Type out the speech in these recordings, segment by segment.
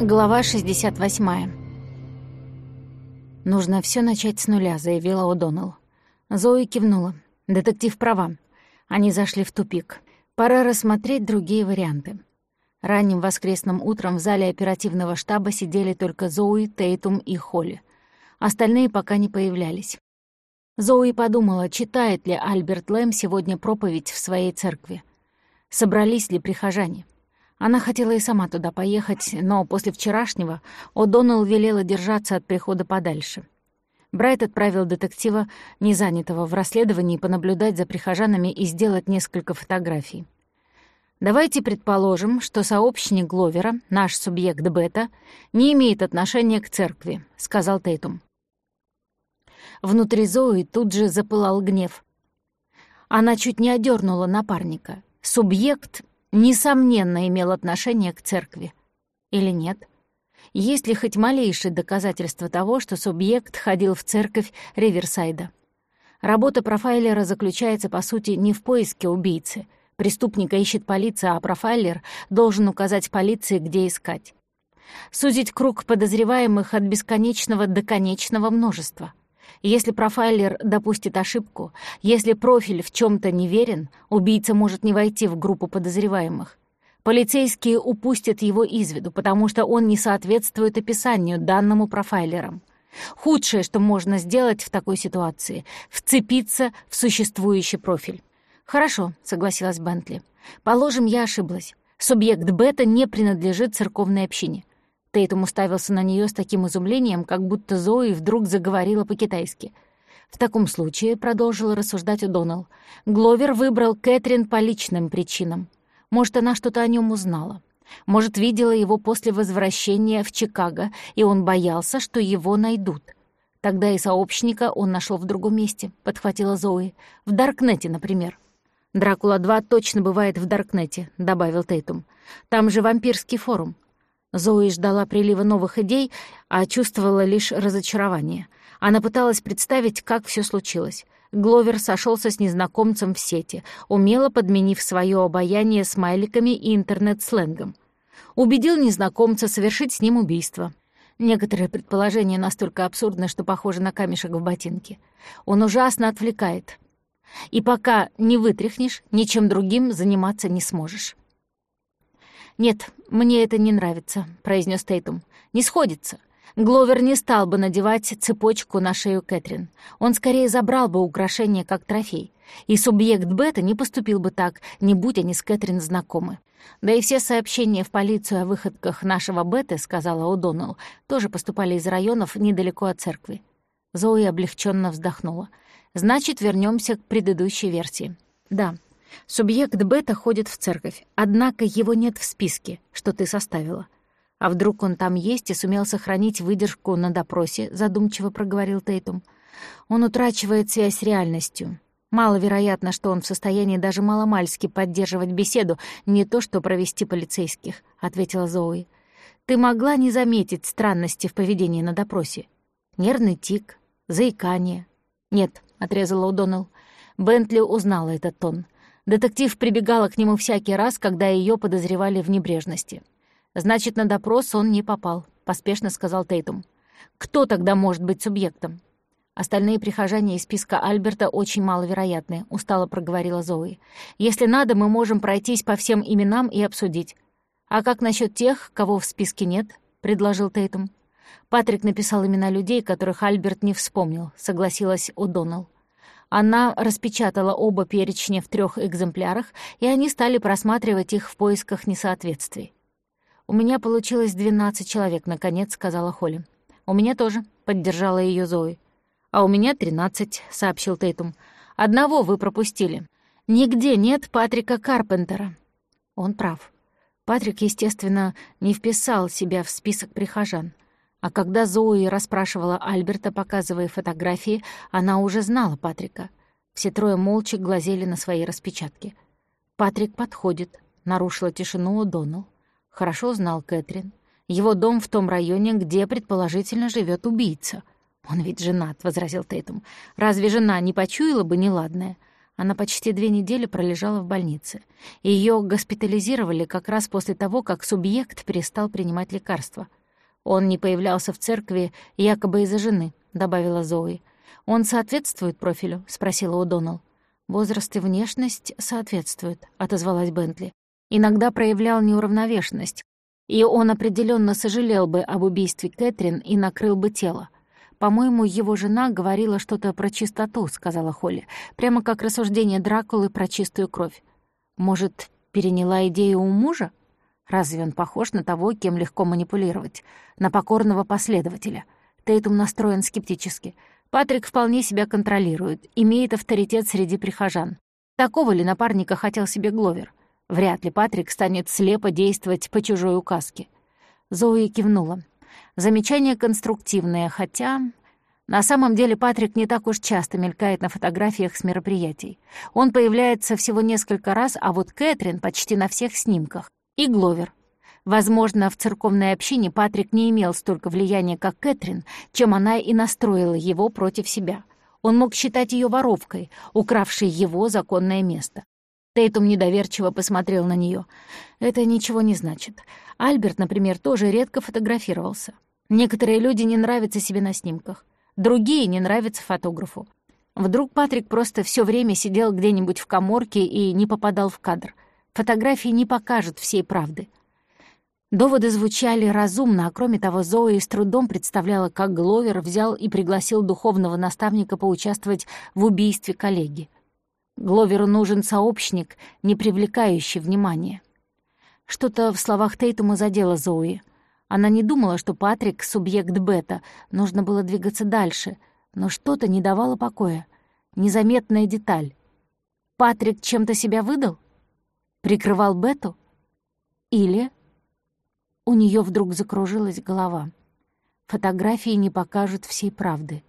Глава 68. «Нужно все начать с нуля», — заявила О'Доннелл. Зои кивнула. «Детектив права. Они зашли в тупик. Пора рассмотреть другие варианты». Ранним воскресным утром в зале оперативного штаба сидели только Зои, Тейтум и Холли. Остальные пока не появлялись. Зои подумала, читает ли Альберт Лэм сегодня проповедь в своей церкви. Собрались ли прихожане? Она хотела и сама туда поехать, но после вчерашнего О'Доннелл велела держаться от прихода подальше. Брайт отправил детектива, не занятого в расследовании, понаблюдать за прихожанами и сделать несколько фотографий. Давайте предположим, что сообщник Гловера, наш субъект Бета, не имеет отношения к церкви, сказал Тейтум. Внутри Зои тут же запылал гнев. Она чуть не одернула напарника. Субъект несомненно, имел отношение к церкви. Или нет? Есть ли хоть малейшее доказательство того, что субъект ходил в церковь Риверсайда? Работа профайлера заключается, по сути, не в поиске убийцы. Преступника ищет полиция, а профайлер должен указать полиции, где искать. Сузить круг подозреваемых от бесконечного до конечного множества — если профайлер допустит ошибку, если профиль в чем то неверен, убийца может не войти в группу подозреваемых. Полицейские упустят его из виду, потому что он не соответствует описанию, данному профайлером. Худшее, что можно сделать в такой ситуации — вцепиться в существующий профиль. «Хорошо», — согласилась Бентли. «Положим, я ошиблась. Субъект бета не принадлежит церковной общине. Тейтум уставился на нее с таким изумлением, как будто Зои вдруг заговорила по-китайски. «В таком случае», — продолжила рассуждать Удонал, «Гловер выбрал Кэтрин по личным причинам. Может, она что-то о нем узнала. Может, видела его после возвращения в Чикаго, и он боялся, что его найдут. Тогда и сообщника он нашел в другом месте», — подхватила Зои. «В Даркнете, например». «Дракула-2 точно бывает в Даркнете», — добавил Тейтум. «Там же вампирский форум. Зои ждала прилива новых идей, а чувствовала лишь разочарование. Она пыталась представить, как все случилось. Гловер сошелся с незнакомцем в сети, умело подменив свое обаяние смайликами и интернет-сленгом. Убедил незнакомца совершить с ним убийство. Некоторые предположения настолько абсурдны, что похожи на камешек в ботинке. Он ужасно отвлекает. И пока не вытряхнешь, ничем другим заниматься не сможешь. «Нет, мне это не нравится», — произнес Тейтум. «Не сходится. Гловер не стал бы надевать цепочку на шею Кэтрин. Он скорее забрал бы украшение как трофей. И субъект Бета не поступил бы так, не будь они с Кэтрин знакомы. Да и все сообщения в полицию о выходках нашего Беты, сказала О'Доннелл, тоже поступали из районов недалеко от церкви. Зои облегченно вздохнула. Значит, вернемся к предыдущей версии. Да, Субъект бета ходит в церковь, однако его нет в списке, что ты составила. А вдруг он там есть и сумел сохранить выдержку на допросе, задумчиво проговорил Тейтум. Он утрачивает связь с реальностью. Маловероятно, что он в состоянии даже маломальски поддерживать беседу, не то что провести полицейских, ответила Зои. Ты могла не заметить странности в поведении на допросе. Нервный тик, заикание. Нет, отрезала Удоннелл. Бентли узнала этот тон. Детектив прибегала к нему всякий раз, когда ее подозревали в небрежности. «Значит, на допрос он не попал», — поспешно сказал Тейтум. «Кто тогда может быть субъектом?» «Остальные прихожане из списка Альберта очень маловероятны», — устало проговорила Зои. «Если надо, мы можем пройтись по всем именам и обсудить». «А как насчет тех, кого в списке нет?» — предложил Тейтум. Патрик написал имена людей, которых Альберт не вспомнил, согласилась О'Доннелл. Она распечатала оба перечня в трех экземплярах, и они стали просматривать их в поисках несоответствий. «У меня получилось двенадцать человек», — наконец сказала Холли. «У меня тоже», — поддержала ее Зои. «А у меня тринадцать», — сообщил Тейтум. «Одного вы пропустили. Нигде нет Патрика Карпентера». Он прав. Патрик, естественно, не вписал себя в список прихожан. А когда Зои расспрашивала Альберта, показывая фотографии, она уже знала Патрика. Все трое молча глазели на свои распечатки. «Патрик подходит», — нарушила тишину Доналл. Хорошо знал Кэтрин. Его дом в том районе, где, предположительно, живет убийца. «Он ведь женат», — возразил Тейтум. «Разве жена не почуяла бы неладное? Она почти две недели пролежала в больнице. Ее госпитализировали как раз после того, как субъект перестал принимать лекарства. «Он не появлялся в церкви якобы из-за жены», — добавила Зои. «Он соответствует профилю?» — спросила Удонал. «Возраст и внешность соответствуют», — отозвалась Бентли. «Иногда проявлял неуравновешенность, и он определенно сожалел бы об убийстве Кэтрин и накрыл бы тело. «По-моему, его жена говорила что-то про чистоту», — сказала Холли, прямо как рассуждение Дракулы про чистую кровь. «Может, переняла идею у мужа? Разве он похож на того, кем легко манипулировать? На покорного последователя?» Тейтум настроен скептически. Патрик вполне себя контролирует, имеет авторитет среди прихожан. Такого ли напарника хотел себе Гловер? Вряд ли Патрик станет слепо действовать по чужой указке. Зои кивнула. Замечание конструктивное, хотя... На самом деле Патрик не так уж часто мелькает на фотографиях с мероприятий. Он появляется всего несколько раз, а вот Кэтрин почти на всех снимках. И Гловер. Возможно, в церковной общине Патрик не имел столько влияния, как Кэтрин, чем она и настроила его против себя. Он мог считать ее воровкой, укравшей его законное место. Тейтум недоверчиво посмотрел на нее. Это ничего не значит. Альберт, например, тоже редко фотографировался. Некоторые люди не нравятся себе на снимках, другие не нравятся фотографу. Вдруг Патрик просто все время сидел где-нибудь в коморке и не попадал в кадр. Фотографии не покажут всей правды. Доводы звучали разумно, а кроме того, Зои с трудом представляла, как Гловер взял и пригласил духовного наставника поучаствовать в убийстве коллеги. Гловеру нужен сообщник, не привлекающий внимания. Что-то в словах Тейтума задело Зои. Она не думала, что Патрик — субъект бета, нужно было двигаться дальше, но что-то не давало покоя. Незаметная деталь. Патрик чем-то себя выдал? Прикрывал бету? Или... У нее вдруг закружилась голова. Фотографии не покажут всей правды.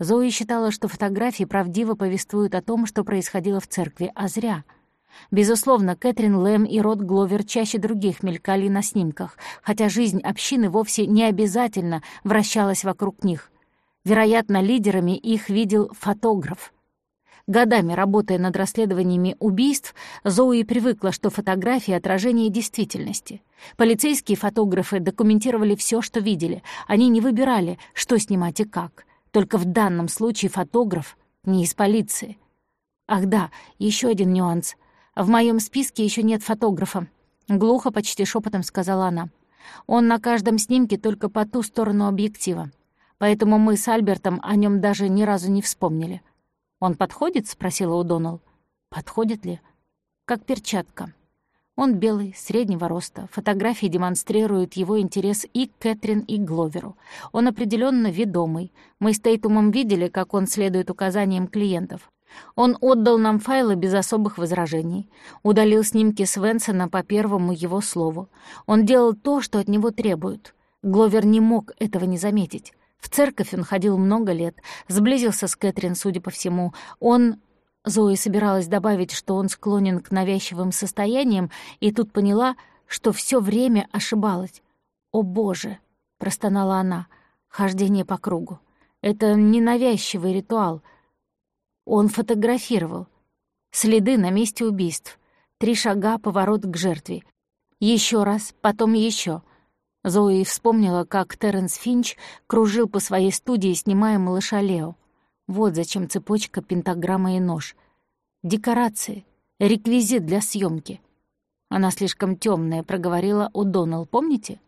Зои считала, что фотографии правдиво повествуют о том, что происходило в церкви, а зря — Безусловно, Кэтрин Лэм и Рот Гловер чаще других мелькали на снимках, хотя жизнь общины вовсе не обязательно вращалась вокруг них. Вероятно, лидерами их видел фотограф. Годами работая над расследованиями убийств, Зоуи привыкла, что фотографии — отражение действительности. Полицейские фотографы документировали все, что видели. Они не выбирали, что снимать и как. Только в данном случае фотограф не из полиции. Ах да, еще один нюанс — «В моем списке еще нет фотографа», — глухо, почти шепотом сказала она. «Он на каждом снимке только по ту сторону объектива. Поэтому мы с Альбертом о нем даже ни разу не вспомнили». «Он подходит?» — спросила Удонал. «Подходит ли?» «Как перчатка». Он белый, среднего роста. Фотографии демонстрируют его интерес и к Кэтрин, и к Гловеру. Он определенно ведомый. Мы с Тейтумом видели, как он следует указаниям клиентов. Он отдал нам файлы без особых возражений, удалил снимки Свенсона по первому его слову. Он делал то, что от него требуют. Гловер не мог этого не заметить. В церковь он ходил много лет, сблизился с Кэтрин, судя по всему. Он... Зои собиралась добавить, что он склонен к навязчивым состояниям, и тут поняла, что все время ошибалась. «О, Боже!» — простонала она. «Хождение по кругу. Это не навязчивый ритуал — он фотографировал. Следы на месте убийств. Три шага, поворот к жертве. Еще раз, потом еще. Зои вспомнила, как Терренс Финч кружил по своей студии, снимая малыша Лео. Вот зачем цепочка, пентаграмма и нож. Декорации, реквизит для съемки. Она слишком темная, проговорила О'Доннелл, помните?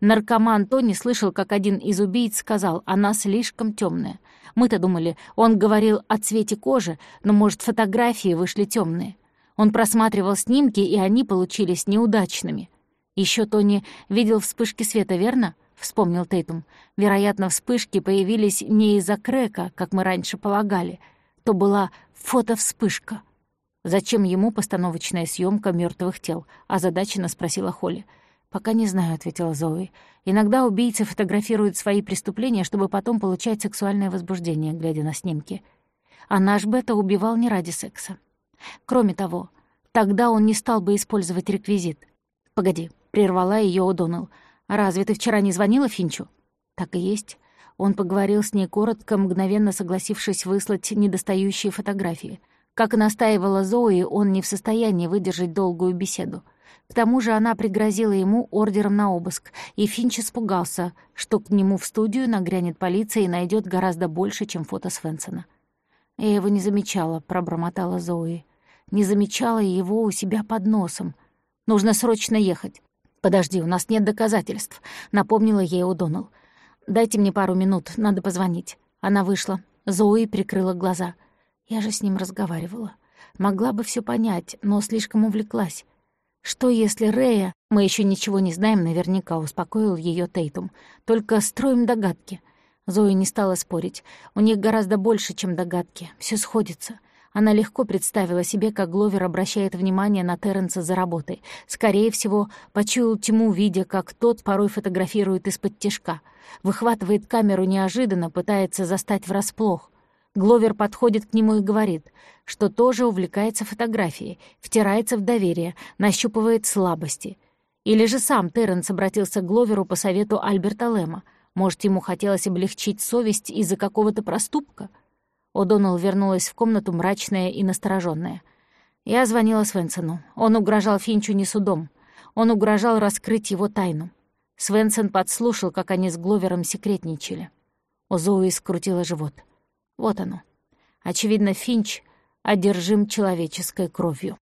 Наркоман Тони слышал, как один из убийц сказал, она слишком темная. Мы-то думали, он говорил о цвете кожи, но, может, фотографии вышли темные. Он просматривал снимки, и они получились неудачными. Еще Тони видел вспышки света, верно? Вспомнил Тейтум. Вероятно, вспышки появились не из-за крека, как мы раньше полагали. То была фотовспышка. Зачем ему постановочная съемка мертвых тел? Озадаченно спросила Холли. «Пока не знаю», — ответила Зои. «Иногда убийцы фотографируют свои преступления, чтобы потом получать сексуальное возбуждение, глядя на снимки. А наш Бета убивал не ради секса. Кроме того, тогда он не стал бы использовать реквизит. Погоди, прервала ее О'Доннелл. «Разве ты вчера не звонила Финчу?» «Так и есть». Он поговорил с ней коротко, мгновенно согласившись выслать недостающие фотографии. Как настаивала Зои, он не в состоянии выдержать долгую беседу. К тому же она пригрозила ему ордером на обыск, и Финч испугался, что к нему в студию нагрянет полиция и найдет гораздо больше, чем фото Свенсона. «Я его не замечала», — пробормотала Зои. «Не замечала его у себя под носом. Нужно срочно ехать». «Подожди, у нас нет доказательств», — напомнила ей О'Доннелл. «Дайте мне пару минут, надо позвонить». Она вышла. Зои прикрыла глаза. Я же с ним разговаривала. Могла бы все понять, но слишком увлеклась. Что если Рея, мы еще ничего не знаем, наверняка успокоил ее Тейтум. Только строим догадки. Зоя не стала спорить. У них гораздо больше, чем догадки. Все сходится. Она легко представила себе, как Гловер обращает внимание на Терренса за работой. Скорее всего, почуял тьму, видя, как тот порой фотографирует из-под тяжка. Выхватывает камеру неожиданно, пытается застать врасплох. Гловер подходит к нему и говорит, что тоже увлекается фотографией, втирается в доверие, нащупывает слабости. Или же сам Терренс обратился к Гловеру по совету Альберта Лэма. Может, ему хотелось облегчить совесть из-за какого-то проступка? О'Доннелл вернулась в комнату мрачная и настороженная. Я звонила Свенсону. Он угрожал Финчу не судом. Он угрожал раскрыть его тайну. Свенсон подслушал, как они с Гловером секретничали. У Зои скрутила живот — вот оно. Очевидно, Финч одержим человеческой кровью.